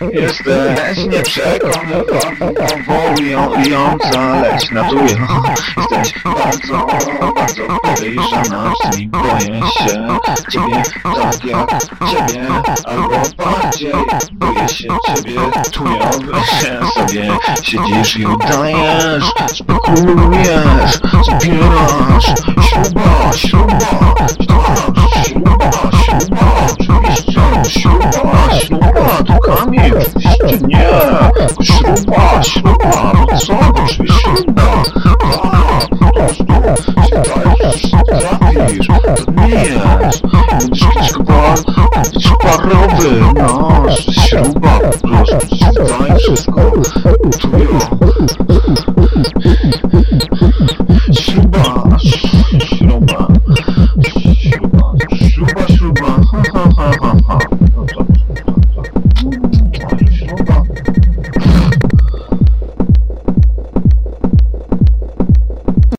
Jesteś nieprzekonująca, lecz na czuję Jesteś bardzo, bardzo podejrzana Czasami boję się ciebie tak jak ciebie Albo bardziej boję się ciebie Czuję się sobie Siedzisz i udajesz Spekulujesz Zbierasz nie No, śruba po prostu Ci daje wszystko Czuję